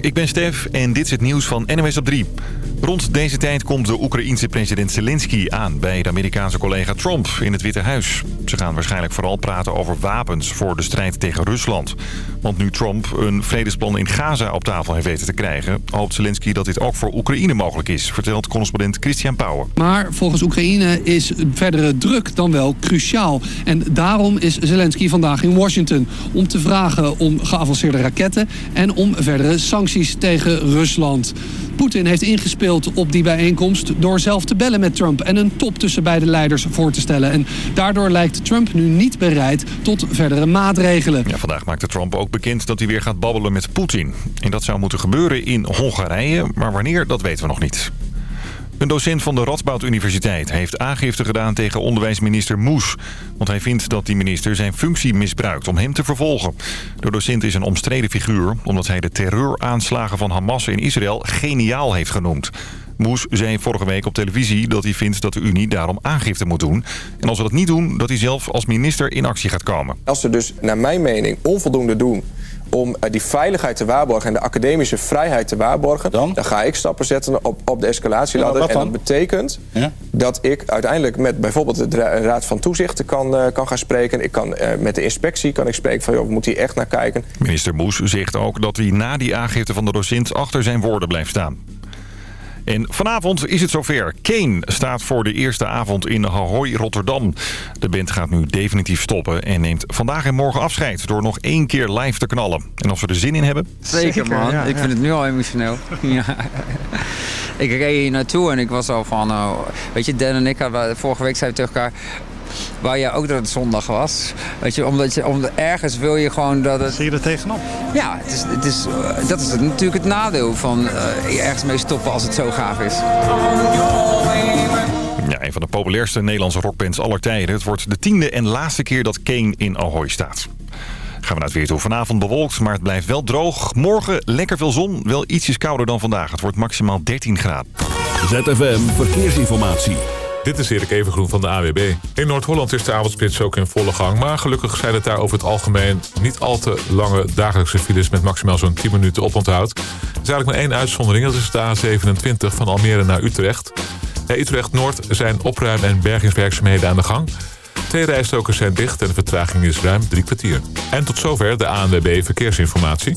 Ik ben Stef en dit is het nieuws van NOS op 3. Rond deze tijd komt de Oekraïense president Zelensky aan bij de Amerikaanse collega Trump in het Witte Huis. Ze gaan waarschijnlijk vooral praten over wapens voor de strijd tegen Rusland. Want nu Trump een vredesplan in Gaza op tafel heeft weten te krijgen... hoopt Zelensky dat dit ook voor Oekraïne mogelijk is, vertelt correspondent Christian Pauwen. Maar volgens Oekraïne is verdere druk dan wel cruciaal. En daarom is Zelensky vandaag in Washington om te vragen om geavanceerde raketten... en om verdere sancties tegen Rusland. Poetin heeft ingespeeld op die bijeenkomst door zelf te bellen met Trump... en een top tussen beide leiders voor te stellen. En daardoor lijkt Trump nu niet bereid tot verdere maatregelen. Ja, vandaag maakte Trump ook bekend dat hij weer gaat babbelen met Poetin. En dat zou moeten gebeuren in Hongarije, maar wanneer, dat weten we nog niet. Een docent van de Radboud Universiteit heeft aangifte gedaan tegen onderwijsminister Moes. Want hij vindt dat die minister zijn functie misbruikt om hem te vervolgen. De docent is een omstreden figuur omdat hij de terreuraanslagen van Hamas in Israël geniaal heeft genoemd. Moes zei vorige week op televisie dat hij vindt dat de Unie daarom aangifte moet doen. En als we dat niet doen, dat hij zelf als minister in actie gaat komen. Als ze dus naar mijn mening onvoldoende doen om eh, die veiligheid te waarborgen en de academische vrijheid te waarborgen... dan, ga ik stappen zetten op, op de escalatieladder. en dat betekent ja? dat ik uiteindelijk met bijvoorbeeld de Raad van Toezichten kan, uh, kan gaan spreken. Ik kan, uh, met de inspectie kan ik spreken van, joh, moet hier echt naar kijken. Minister Moes zegt ook dat hij na die aangifte van de docent achter zijn woorden blijft staan. En vanavond is het zover. Kane staat voor de eerste avond in Ahoy Rotterdam. De band gaat nu definitief stoppen en neemt vandaag en morgen afscheid... door nog één keer live te knallen. En als we er zin in hebben... Zeker, man. ik vind het nu al emotioneel. ja. Ik reed hier naartoe en ik was al van... Uh, weet je, Dan en ik hadden vorige week zei tegen elkaar waar jij ook dat het zondag was. Weet je, omdat je, omdat ergens wil je gewoon dat het... Zie je er tegenop? Ja, het is, het is, uh, dat is het, natuurlijk het nadeel van uh, ergens mee stoppen als het zo gaaf is. Ja, een van de populairste Nederlandse rockbands aller tijden. Het wordt de tiende en laatste keer dat Kane in Ahoy staat. Gaan we naar het weer toe. Vanavond bewolkt, maar het blijft wel droog. Morgen lekker veel zon, wel ietsjes kouder dan vandaag. Het wordt maximaal 13 graden. ZFM Verkeersinformatie. Dit is Erik Evengroen van de AWB. In Noord-Holland is de avondspits ook in volle gang. Maar gelukkig zijn het daar over het algemeen niet al te lange dagelijkse files... met maximaal zo'n 10 minuten oponthoud. Er is eigenlijk maar één uitzondering. Dat is de A27 van Almere naar Utrecht. Bij Utrecht-Noord zijn opruim- en bergingswerkzaamheden aan de gang. Twee rijstokers zijn dicht en de vertraging is ruim drie kwartier. En tot zover de ANWB Verkeersinformatie.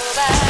So bad.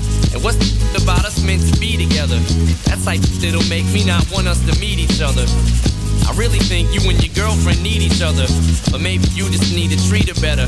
And what's the about us meant to be together? That's like that'll make me not want us to meet each other. I really think you and your girlfriend need each other, but maybe you just need to treat her better.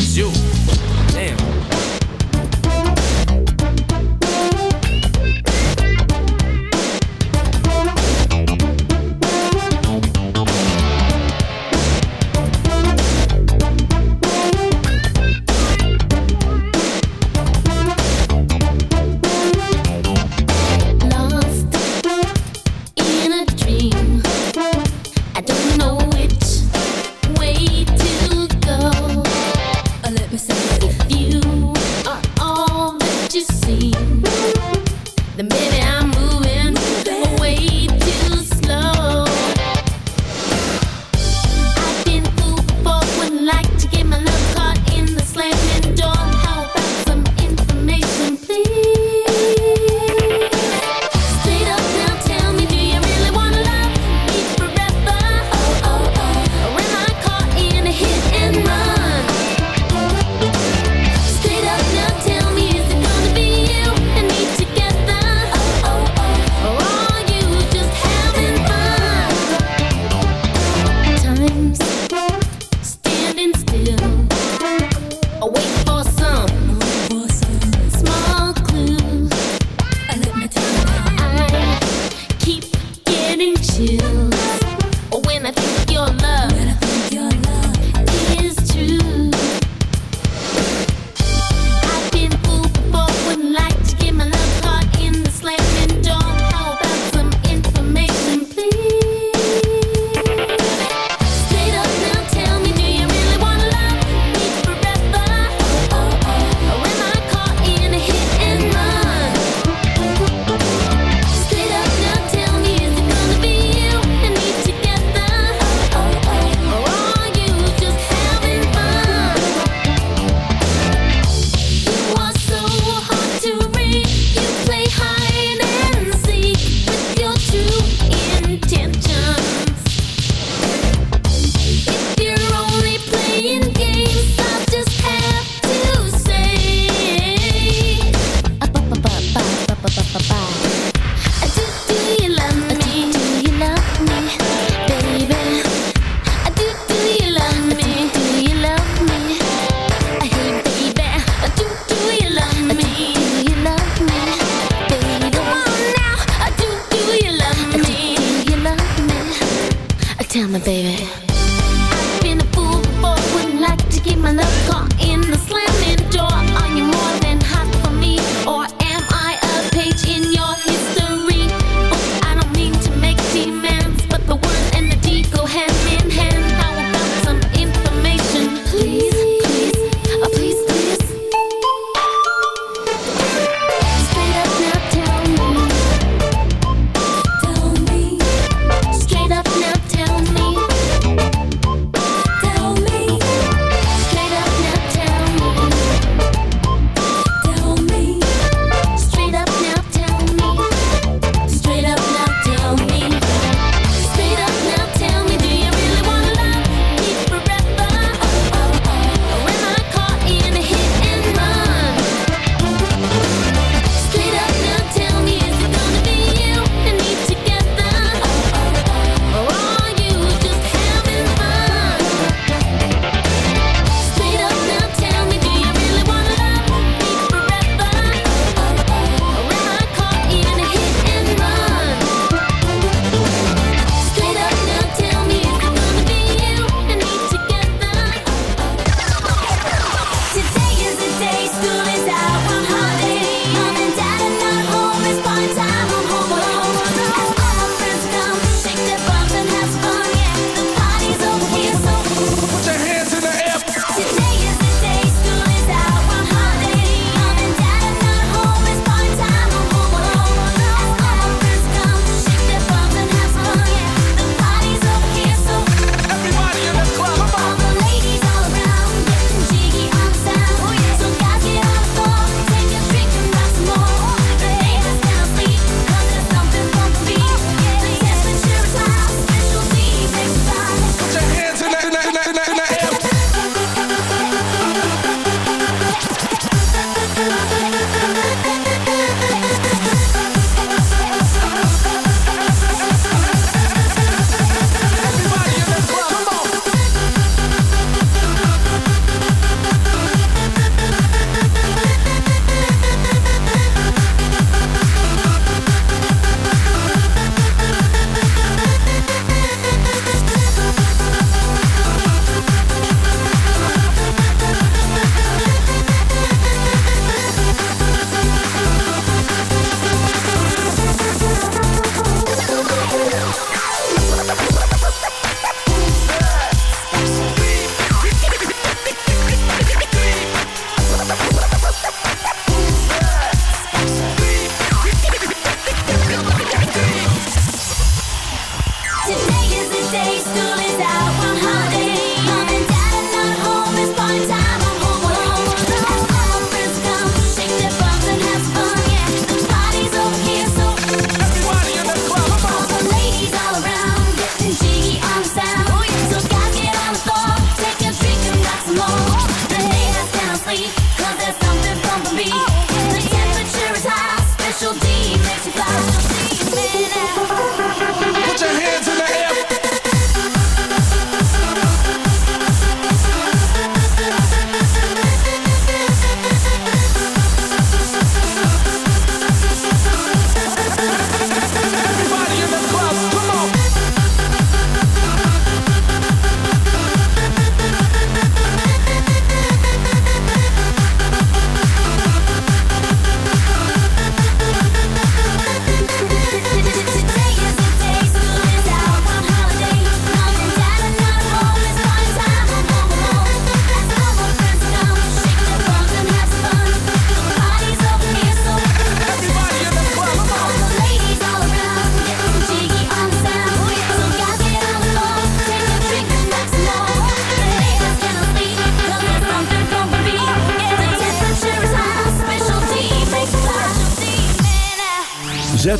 is you. Damn. the minute.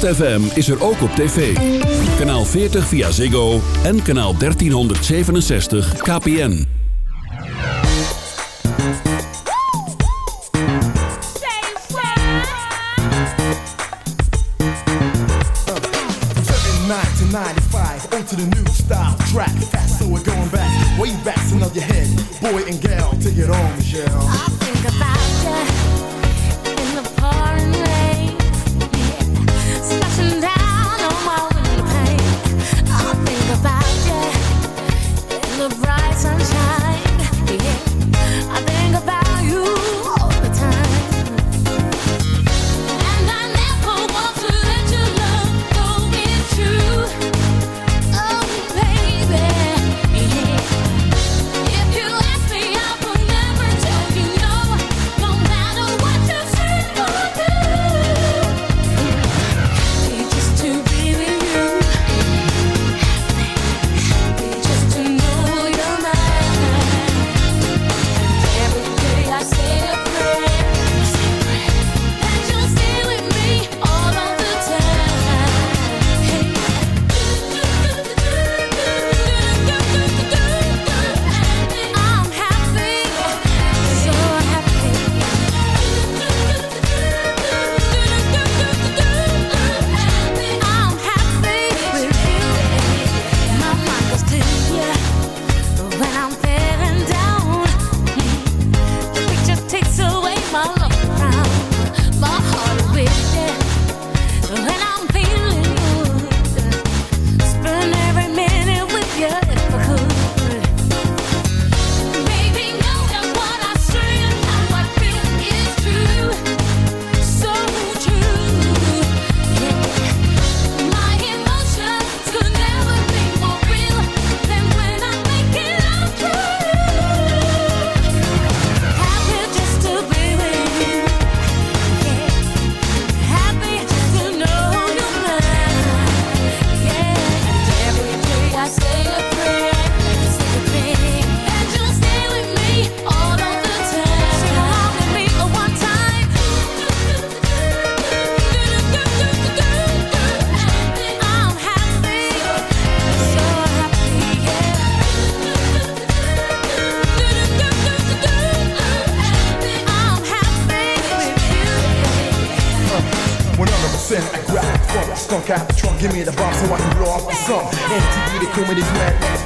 ZFM is er ook op tv. Kanaal 40 via Ziggo en kanaal 1367 KPN. To the new style track, fast so we're going back, way back, so nod your head, boy and gal, take it on, Michelle.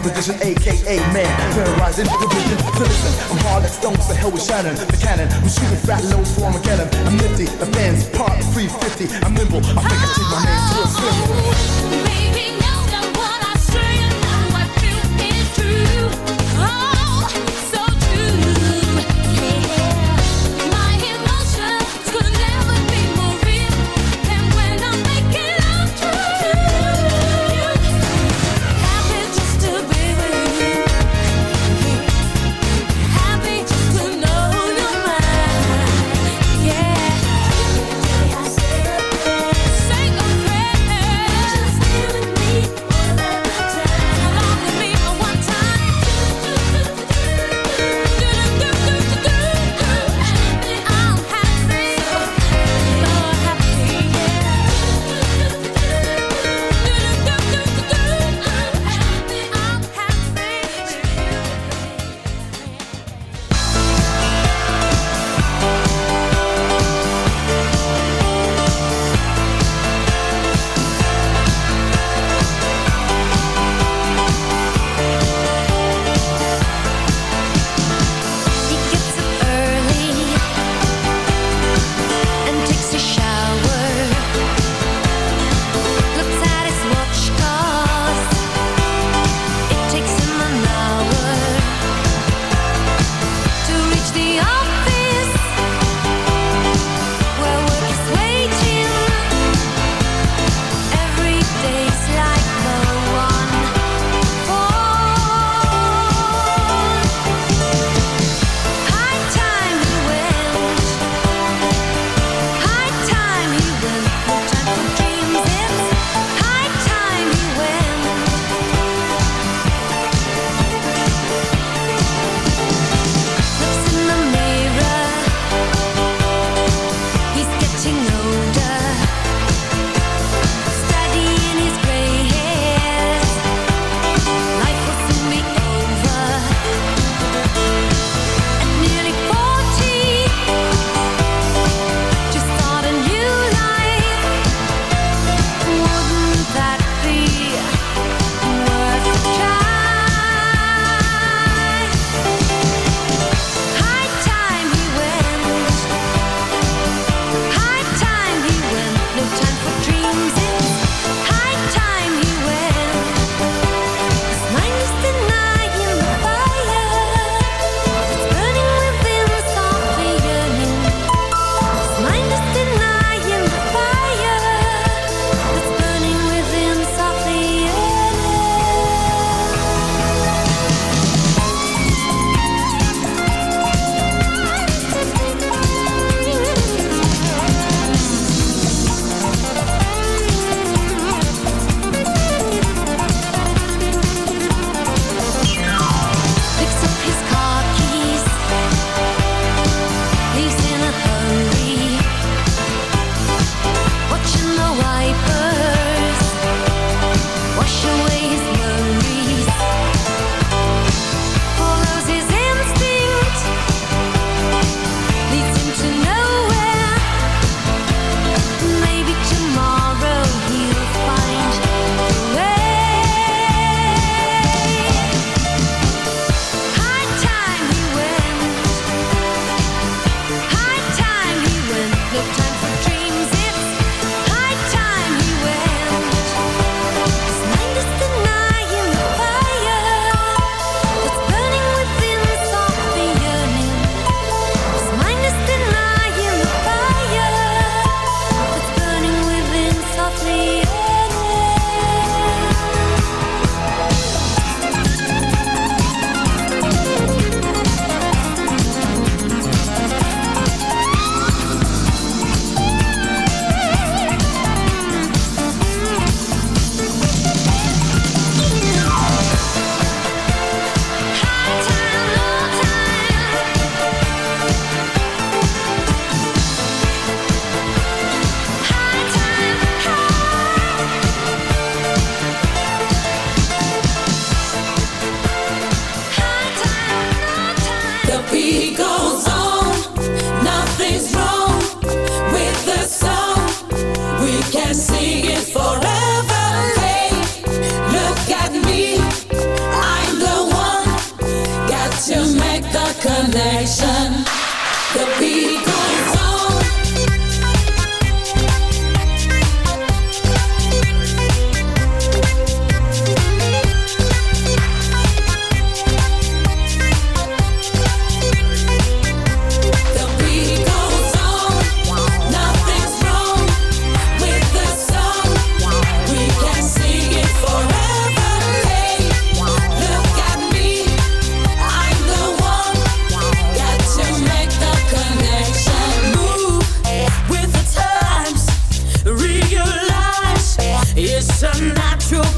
position, aka man. Terrorizing the vision to listen. I'm hard like stones, the hell with Shannon, the cannon. I'm shooting fat loads for Armageddon. I'm nifty, the fans part 350. I'm nimble, I think I take my name to a swim. Baby,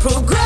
Progress.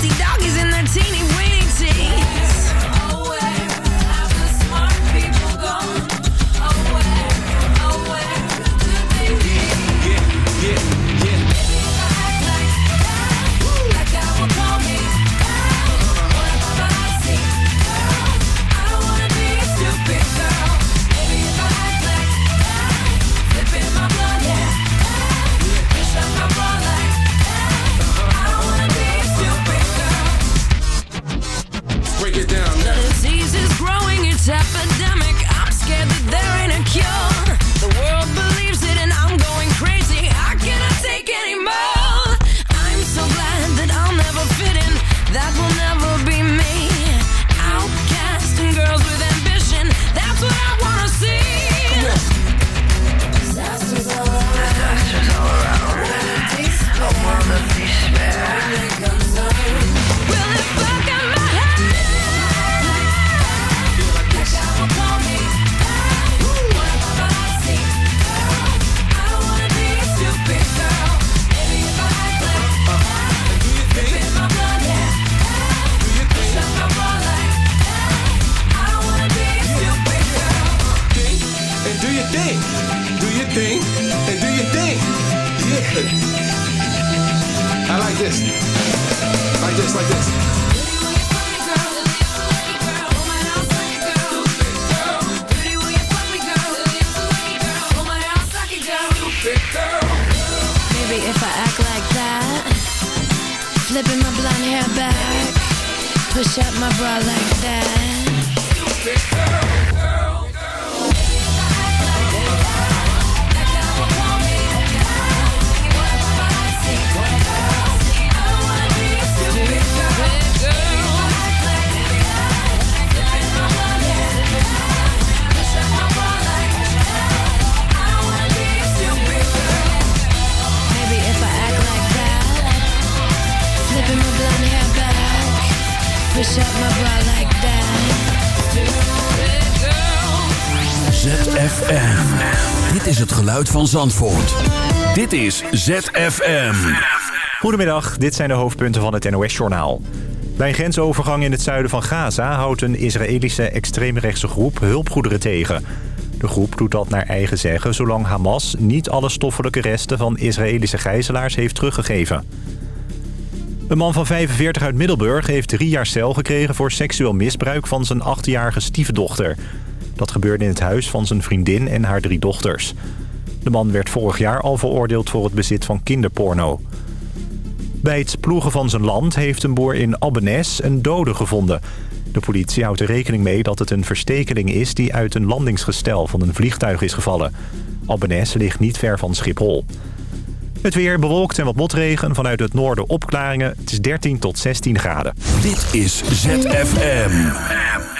Nazi dog is is het geluid van Zandvoort. Dit is ZFM. Goedemiddag, dit zijn de hoofdpunten van het NOS-journaal. Bij een grensovergang in het zuiden van Gaza houdt een Israëlische extreemrechtse groep hulpgoederen tegen. De groep doet dat naar eigen zeggen zolang Hamas niet alle stoffelijke resten van Israëlische gijzelaars heeft teruggegeven. Een man van 45 uit Middelburg heeft drie jaar cel gekregen voor seksueel misbruik van zijn achtjarige stiefdochter. Dat gebeurde in het huis van zijn vriendin en haar drie dochters. De man werd vorig jaar al veroordeeld voor het bezit van kinderporno. Bij het ploegen van zijn land heeft een boer in Abbenes een dode gevonden. De politie houdt er rekening mee dat het een verstekeling is... die uit een landingsgestel van een vliegtuig is gevallen. Abbenes ligt niet ver van Schiphol. Het weer bewolkt en wat motregen. Vanuit het noorden opklaringen. Het is 13 tot 16 graden. Dit is ZFM.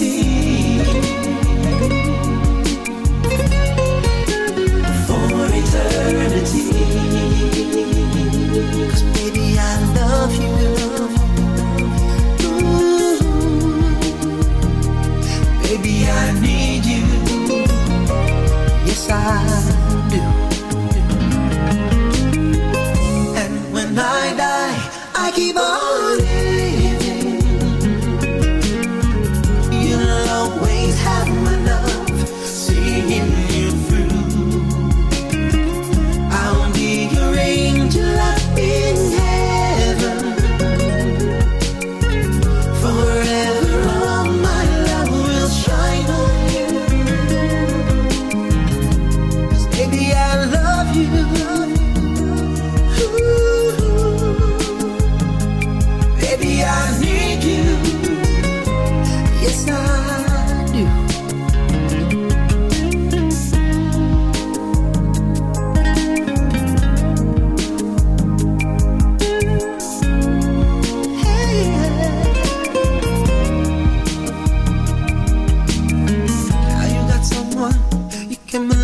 reality. in move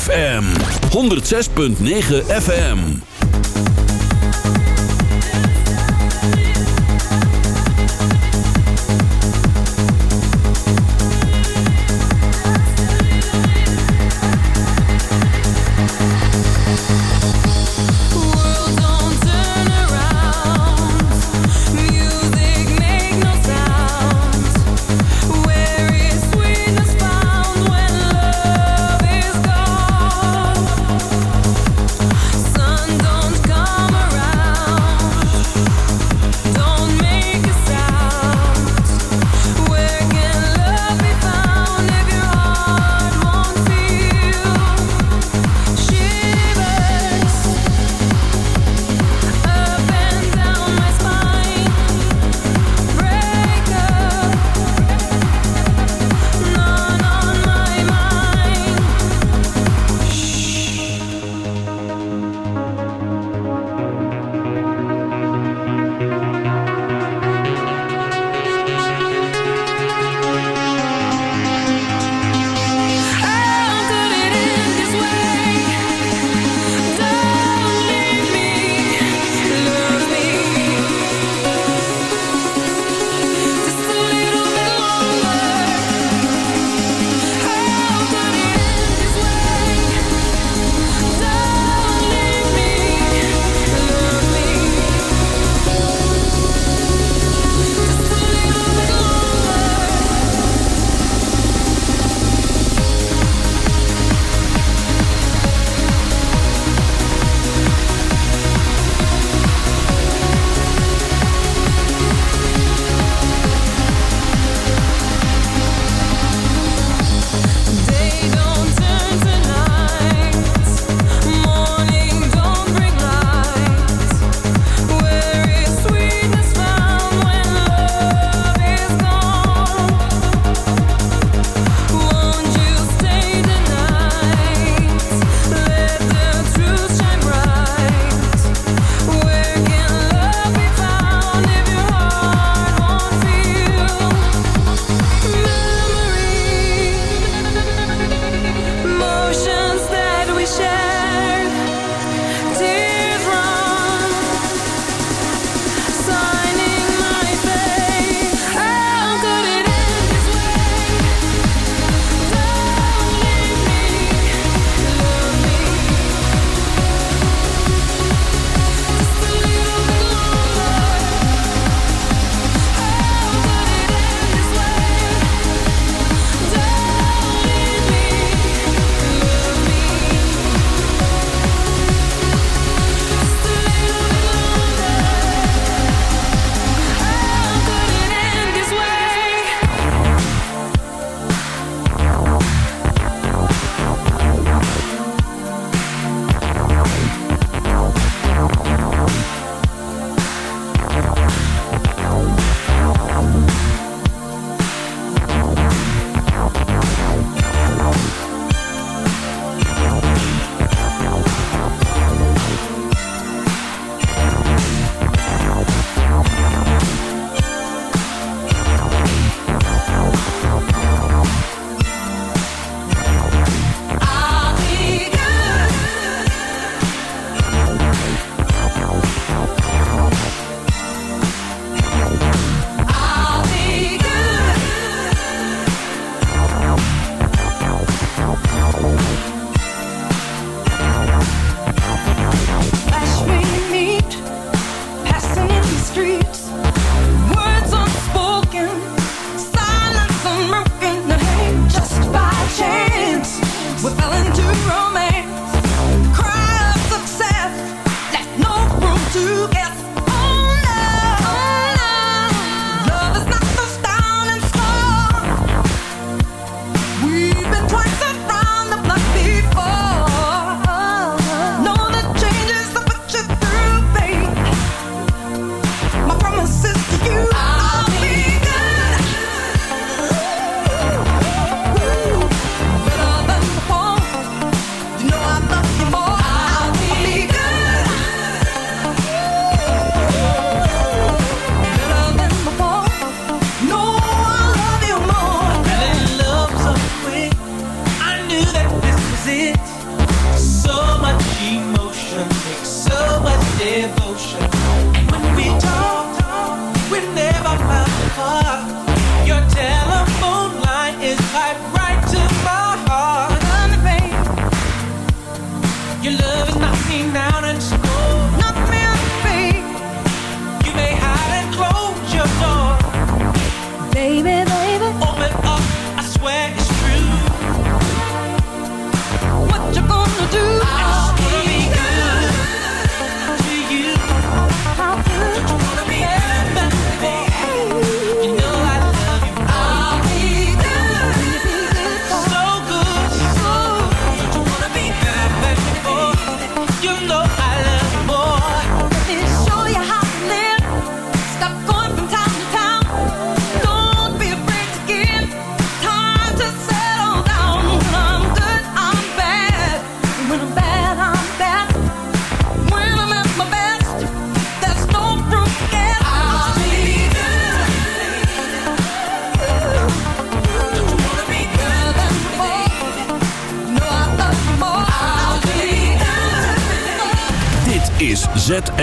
ZFM 106.9 FM.